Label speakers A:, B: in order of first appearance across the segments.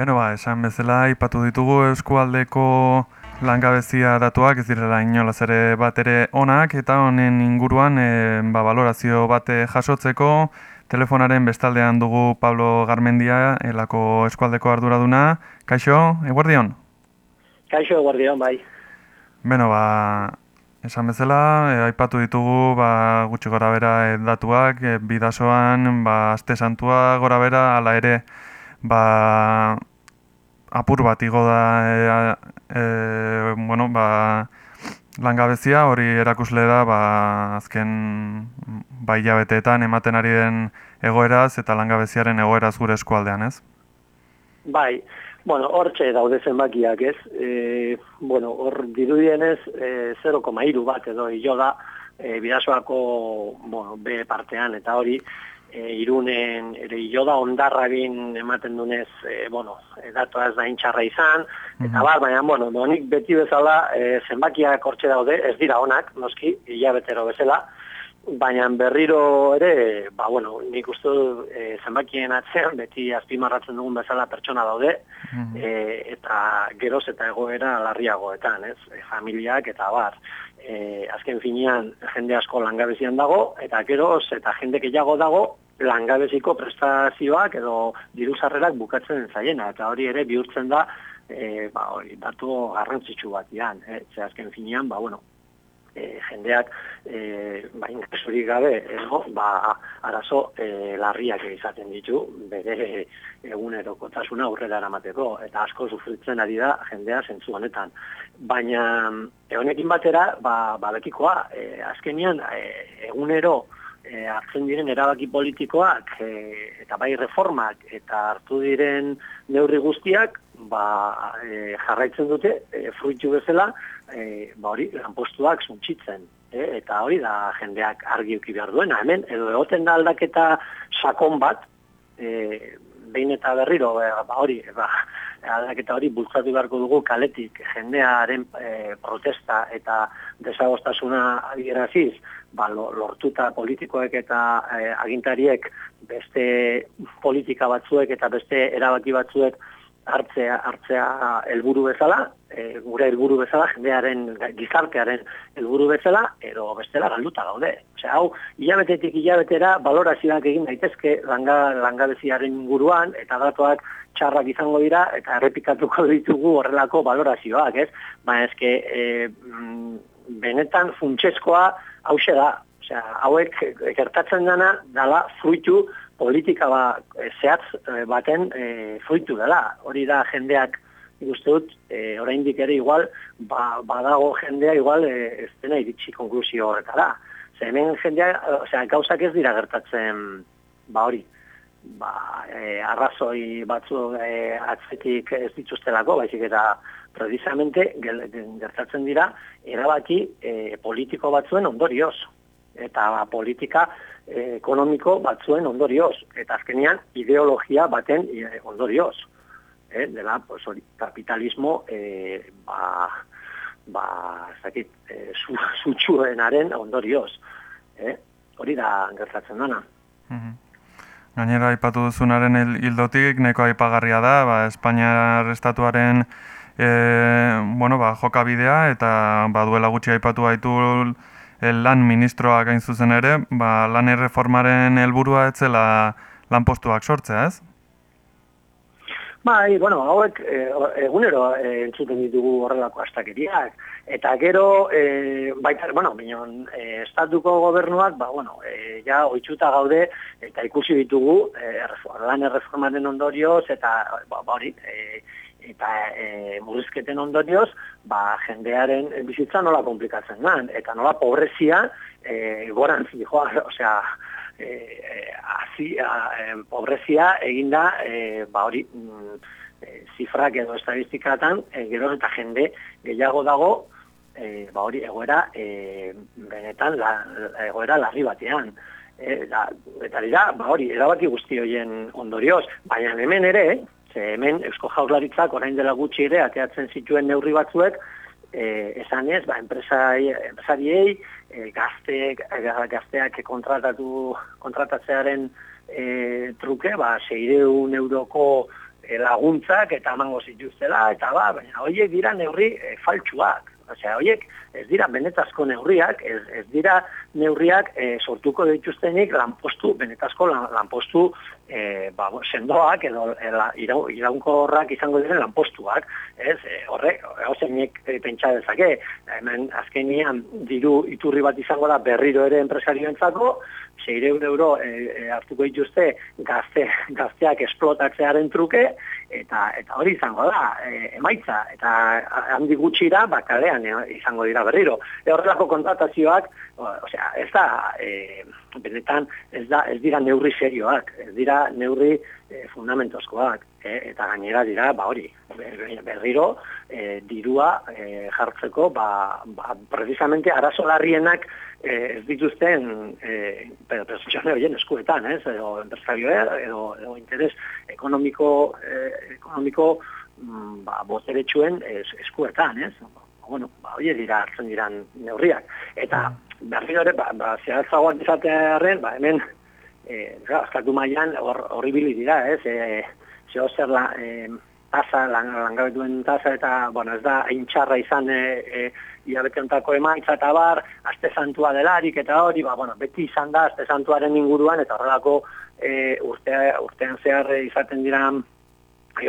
A: Beno ba, esan bezala, ipatu ditugu eskualdeko langabezia datuak, ez direla inolaz ere bat ere onak, eta honen inguruan e, ba, valorazio bate jasotzeko, telefonaren bestaldean dugu Pablo Garmendia, elako eskualdeko arduraduna. Kaixo, eguardion?
B: Kaixo, eguardion, bai.
A: Beno, ba, esan bezala, e, aipatu ditugu ba, gutxi gora bera e, datuak, e, bidasoan, ba, azte santua gora bera, ala ere, ba, apur bat igo da e, e, bueno, ba, langabezia hori erakusle da ba, azken bai jabeteetan ematen ari den egoeraz eta langabeziaren egoeraz gure eskualdean, ez?
B: Bai, bueno, hor daude zenbakiak, ez? E, bueno, hor dirudienez e, 0,2 bat edo hilo da e, bidasoako bueno, B partean eta hori e, irunen ere joda ondarrabin ematen dunez, e, bueno, e, datua ez da intxarra izan, eta mm bar, baina, bueno, donik beti bezala e, zenbakiak hortxe daude, ez dira onak, noski, hilabetero bezala, baina berriro ere, ba, bueno, nik uste e, zenbakien atzean, beti azpimarratzen dugun bezala pertsona daude, e, eta geroz eta egoera larriagoetan, ez, e, familiak eta bar, e, azken finean jende asko langabezian dago, eta geroz eta jende gehiago dago langabeziko prestazioak edo diruzarrerak bukatzen zaiena, eta hori ere bihurtzen da e, ba, hori, datu garrantzitsu bat ian, e, ze azken finean, ba, bueno, e, jendeak e, ba, gabe edo, ba, arazo e, larriak izaten ditu bere egunerokotasuna aurrera eramateko eta asko sufritzen ari da jendea zentzu honetan. Baina honekin batera ba, ba bekikoa e, azkenian e, egunero e, hartzen diren erabaki politikoak e, eta bai reformak eta hartu diren neurri guztiak ba, e, jarraitzen dute e, fruitu bezala e, ba hori lanpostuak suntsitzen e, eta hori da jendeak argi uki behar duena. Hemen edo egoten da aldaketa sakon bat e, behin eta berriro ba hori ba, aldaketa hori bultzatu beharko dugu kaletik jendearen e, protesta eta desagostasuna adieraziz, ba, lortuta politikoek eta e, agintariek beste politika batzuek eta beste erabaki batzuek hartzea hartzea helburu bezala, e, gure helburu bezala, jendearen gizartearen helburu bezala, edo bestela galduta gaude. Osea, hau, hilabetetik hilabetera balorazioak egin daitezke langa, langabeziaren inguruan, eta datuak txarrak izango dira, eta errepikatuko ditugu horrelako balorazioak, ez? Ba, ezke, e, benetan funtsezkoa hau da. Osea, hauek gertatzen dana dala fruitu politika ba, zehatz e, baten e, fruitu dela. Hori da jendeak ikuste dut, e, oraindik ere igual, ba, badago jendea igual e, ez dena iritsi konklusio horretara. Zer, hemen jendea, osea, gauzak ez dira gertatzen, ba hori, ba, e, arrazoi batzu e, atzetik ez dituztelako, baizik eta precisamente gertatzen dira erabaki e, politiko batzuen ondorioz eta ba, politika e, ekonomiko batzuen ondorioz eta azkenean ideologia baten e, ondorioz eh, dela, pues, hori, kapitalismo eh, ba, ba, zakit, eh, zutsuenaren ondorioz. Eh? Hori da gertatzen dana.
A: Mm Gainera, aipatu duzunaren hildotik, neko aipagarria da, ba, Espainiar estatuaren e, bueno, ba, jokabidea, eta ba, duela gutxi aipatu baitu lan ministroak gain zuzen ere, ba, lan erreformaren helburua etzela lan postuak sortzea, ez?
B: Bai, bueno, hauek e, egunero e, entzuten ditugu horrelako astakeriak. Eta gero, e, baita, bueno, minon, e, estatuko gobernuak, ba, bueno, e, ja, oitzuta gaude, eta ikusi ditugu, e, lan erreformaren ondorioz, eta, ba, ba hori, e, eta e, murrizketen ondorioz, ba, jendearen bizitza nola komplikatzen da, eta nola pobrezia, e, goran zijoa, osea, eh así eh, pobrezia eginda eh ba hori mm, eh, zifrak edo estadistikatan eh, gero eta jende gehiago dago eh, ba hori egoera eh, benetan la, egoera larri batean. Eh, da, eta dira ba hori erabaki guzti hoien ondorioz. Baina hemen ere ze hemen eusko jaurlaritzak orain dela gutxi ere ateatzen zituen neurri batzuek eh, esan ez, ba, enpresariei, e, gazte, gazteak kontratatu kontratatzearen e, truke, ba, seireun euroko laguntzak eta emango zituztela, eta ba, baina horiek dira neurri e, faltsuak. Osea, horiek ez dira benetazko neurriak, ez, ez dira neurriak e, sortuko dituztenik lanpostu, benetazko lan, lanpostu e, ba, sendoak edo iraunko horrak izango diren lanpostuak. Ez, e, horre, hauzenik e, pentsa dezake, hemen azkenian diru iturri bat izango da berriro ere enpresarioentzako, seireun euro e, e, hartuko dituzte gazte, gazteak esplotatzearen truke, eta eta hori izango da, e, emaitza, eta handi gutxira, bakalean izango dira berriro. E, horrelako kontratazioak, osea, ez da, e, benetan, ez da, ez dira neurri serioak, ez dira neurri e, fundamentozkoak, e, eta gainera dira, ba hori, berriro, e, dirua e, jartzeko, ba, ba, precisamente, arazolarrienak, eh, ez dituzten eh, pertsone horien eskuetan, ez? edo enpresarioa, edo, edo interes ekonomiko, eh, ekonomiko mm, ba, boteretxuen eskuetan, ez? Bueno, ba, oie dira hartzen diran neurriak. Eta berri hori, ba, ba, zehatzagoan izatearen, ba, hemen, eh, azkatu mailan horribili dira, ez? Eh, zeo zer la, eh, tasa, lang, langabetuen tasa, eta, bueno, ez da, hain izan, eh, eh, hilabeteontako emaitza eta bar, aste santua delarik eta hori, ba, bueno, beti izan da aste santuaren inguruan, eta horrelako e, urtea, urtean zehar izaten dira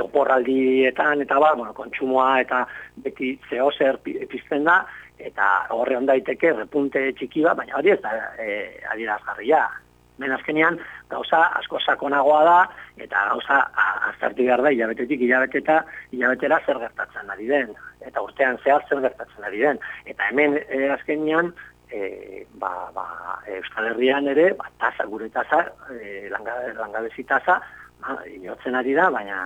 B: oporraldietan eta bar, bueno, kontsumoa eta beti zeo zer pizten da, eta horre ondaiteke repunte txiki bat, baina hori ez da e, adierazgarria. Men azkenean, gauza asko sakonagoa da, eta gauza aztertu behar da, hilabetetik hilabeteta, hilabetera zer gertatzen ari den. Eta urtean zehar zer gertatzen ari den. Eta hemen e, azkenean, e, ba, ba, Euskal Herrian ere, ba, tasa, gure tasa, e, langabezi tasa, ba, inotzen ari da, baina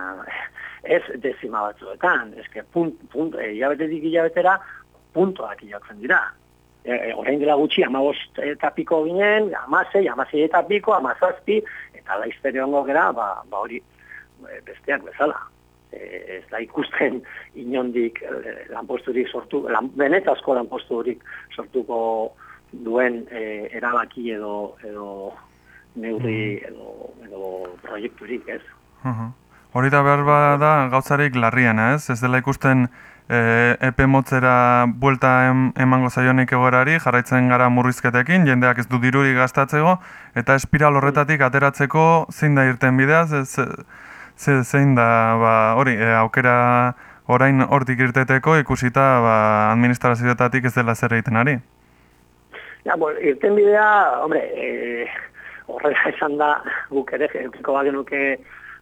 B: ez dezima batzuetan. Que punt, punt, e, hilabetetik hilabetera, puntoak inotzen dira e, e, orain dela gutxi amabost eta piko ginen, amasei, amasei eta piko, amazazpi, eta laiztere hongo gera, ba, ba hori e, besteak bezala. E, ez da ikusten inondik e, lanposturik sortu, lan, benetazko lanposturik sortuko duen e, erabaki edo, edo neurri mm. edo, edo proiekturik, ez?
A: Hori da behar da gauzarik larriena, ez? Ez dela ikusten e, epe motzera buelta em, emango zaionik egorari, jarraitzen gara murrizketekin, jendeak ez du diruri gastatzeko, eta espiral horretatik ateratzeko zein da irten bidea, ze, ze, zein da ba, hori, e, aukera orain hortik irteteko ikusita ba, administrazioetatik ez dela zer egiten ari.
B: Ja, bo, irten bidea, hombre, e, horrela esan da guk ere, eukiko bagenuke,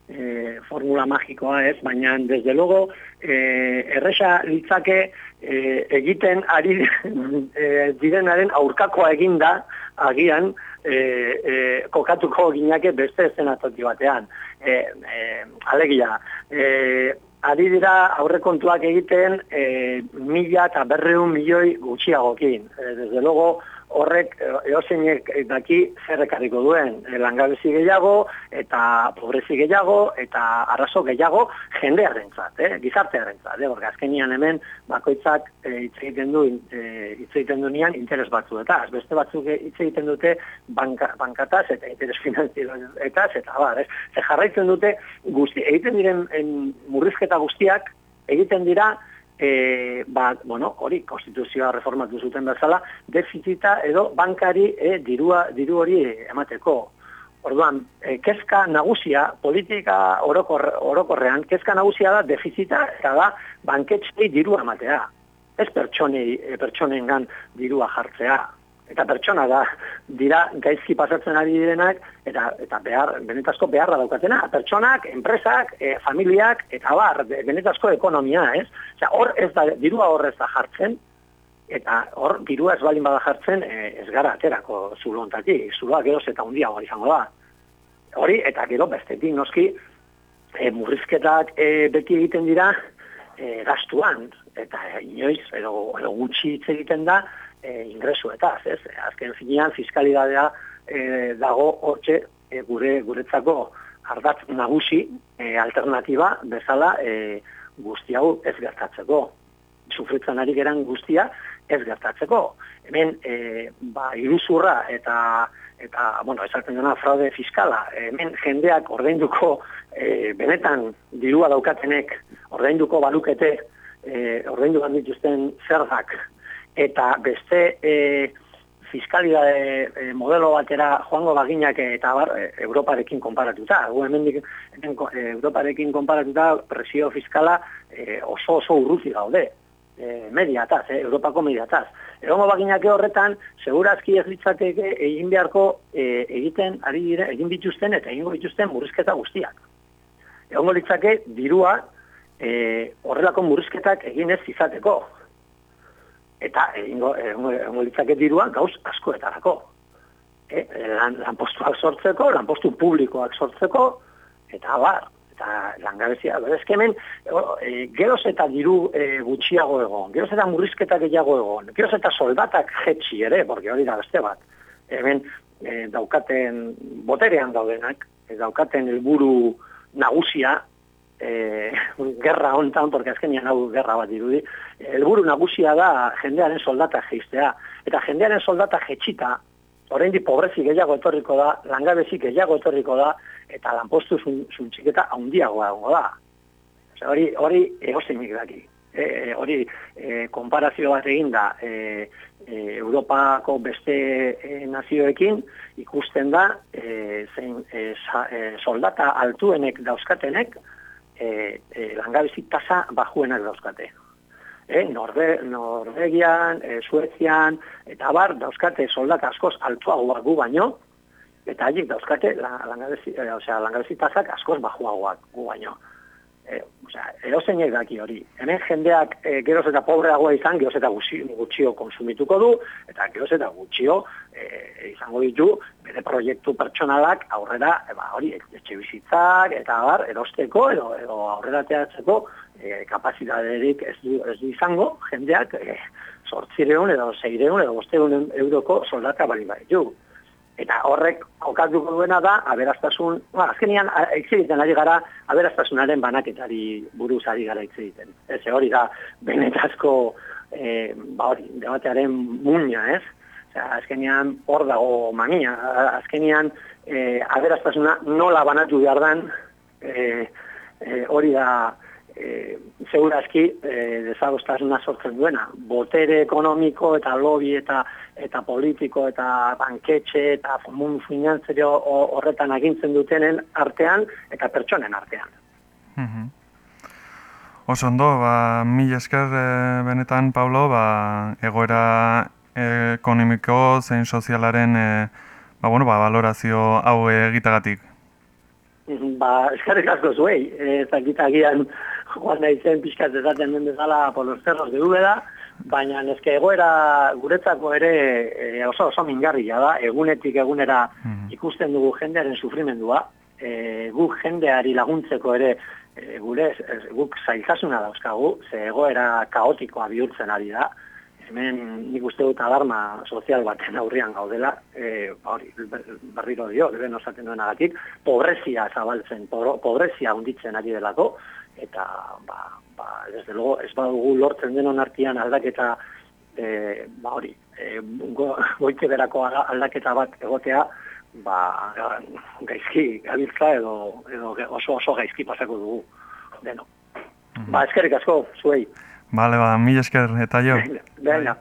B: e, formula magikoa ez, baina desde luego e, erresa litzake e, egiten ari e, direnaren aurkakoa eginda agian e, e, kokatuko ginake beste estenatoti batean. E, e, alegia, e, ari dira aurrekontuak egiten e, mila eta berreun milioi gutxiagokin. E, desde luego, horrek eozeinek daki zer ekarriko duen. E, langabezi gehiago eta pobrezi gehiago eta arazo gehiago jendearentzat, eh, gizartearentzat, eh, porque azkenian hemen bakoitzak eh, hitz egiten du eh, hitz egiten du nian interes batzu eta beste batzuk hitz egiten dute banka, bankataz eta interes finanzieroetaz eta bar, eh, ze jarraitzen dute guzti egiten diren en, murrizketa guztiak egiten dira e, ba, bueno, hori, konstituzioa reformatu zuten bezala, defizita edo bankari e, dirua, diru hori emateko. Orduan, e, kezka nagusia, politika orokor, orokorrean, kezka nagusia da defizita eta da banketxei dirua ematea. Ez pertsonei, e, pertsonengan dirua jartzea eta pertsona da dira gaizki pasatzen ari direnak eta eta behar benetazko beharra daukatena pertsonak, enpresak, e, familiak eta bar benetazko ekonomia, ez? Osea, hor ez da dirua hor ez da jartzen eta hor dirua ez balin bada jartzen e, ez gara aterako zulontatik, zuloa gero eta hundiago izango da. Hori eta gero bestetik noski e, murrizketak e, beti egiten dira e, gastuan eta inoiz edo, edo gutxi hitz egiten da e, ingresuetaz, ez? Azken finean fiskalidadea e, dago hortxe e, gure guretzako ardatz nagusi e, alternativa bezala e, guzti hau ez gertatzeko. Sufritzen ari geran guztia ez gertatzeko. Hemen, e, ba, iruzurra eta eta, bueno, esaten dena fraude fiskala, hemen jendeak ordainduko e, benetan dirua daukatenek ordainduko balukete e, ordaindu bat dituzten zergak eta beste e, fiskalidade e, modelo batera joango baginak eta bar, e, Europarekin konparatuta. Gu hemen dik, hemen, e, Europarekin konparatuta presio fiskala e, oso oso urruzi gaude. E, mediataz, e, Europako mediataz. Egongo baginake horretan, segurazki ez litzateke egin beharko e, egiten ari dire, egin bituzten eta egingo bituzten murrizketa guztiak. Egongo litzake dirua e, horrelako murrizketak egin ez izateko. Eta egingo, egongo litzake dirua gauz askoetarako. E, lan, lanpostuak sortzeko, lanpostu publikoak sortzeko, eta bar, eta langabezia, berezke hemen, e, geroz eta diru e, gutxiago egon, geroz eta murrizketak gehiago egon, geroz eta soldatak jetxi ere, porque hori da beste bat, hemen e, daukaten boterean daudenak, e, daukaten helburu nagusia, e, gerra hontan, porque azkenian hau gerra bat dirudi, helburu nagusia da jendearen soldata geistea, eta jendearen soldata jetxita, oraindi pobrezi gehiago etorriko da, langabezi gehiago etorriko da, eta lanpostu zuntxiketa handiagoa dago da. Osea, hori, hori egozeinik daki. E, e, hori e, konparazio bat egin da e, e, Europako beste e, nazioekin ikusten da e, zein, e, e, soldata altuenek dauzkatenek e, e, langabezi tasa bajuenak dauzkate eh, Norbe, Norvegian, eh, Suezian, eta bar, dauzkate soldat askoz altuagoak gu baino, eta haiek dauzkate langabezi, eh, osea, langabezi tazak askoz bajuagoak gu baino. Eh, osea, eroseinek daki hori. Hemen jendeak eh, geroz eta pobreagoa izan, geroz eta gutxio konsumituko du, eta geroz eta gutxio eh, izango ditu, bere proiektu pertsonalak aurrera, eba, hori, etxe bizitzak, eta bar, erosteko, edo, edo aurrera teatzeko, e, kapazitaterik ez du, ez du izango, jendeak e, sortzireun edo zeireun edo bosteun euroko soldata bali bai du. Eta horrek okatuko duena da, aberaztasun, ba, azkenian egiten ari gara, aberaztasunaren banaketari buruz ari gara egiten. Ez hori da, benetazko, e, ba hori, debatearen muina, ez? Osea, azkenian hor dago mamia, azkenian e, aberaztasuna nola banatu behar dan, e, e, hori da, e, segurazki e, desagostasuna sortzen duena. Botere ekonomiko eta lobby eta eta politiko eta banketxe eta mundu finantzerio horretan agintzen dutenen artean eta pertsonen artean.
A: Mm -hmm. Oso ondo, ba, mil esker e, benetan, Pablo, ba, egoera ekonomiko zein sozialaren e, ba, bueno, ba, valorazio hau egitagatik.
B: Ba, eskarrik asko zuei, ez dakitagian joan nahi zen pixkat ezaten den bezala cerros de Ubeda, baina neske egoera guretzako ere e, oso oso mingarria da, egunetik egunera hmm. ikusten dugu jendearen sufrimendua, e, guk jendeari laguntzeko ere e, gure guk zailtasuna dauzkagu, ze egoera kaotikoa bihurtzen ari da, hemen nik uste dut alarma sozial baten aurrian gaudela, e, hori, berriro dio, lehen osaten duenagatik, pobrezia zabaltzen, pobrezia hunditzen ari delako, eta ba, ba, desde luego ez badugu lortzen denon artean aldaketa e, ba hori e, go, goite berako aldaketa bat egotea ba, gaizki gabiltza edo, edo oso oso gaizki pasako dugu deno. Mm -hmm. Ba, eskerrik asko, zuei.
A: Bale, ba, mil esker, eta jo.
B: Venga.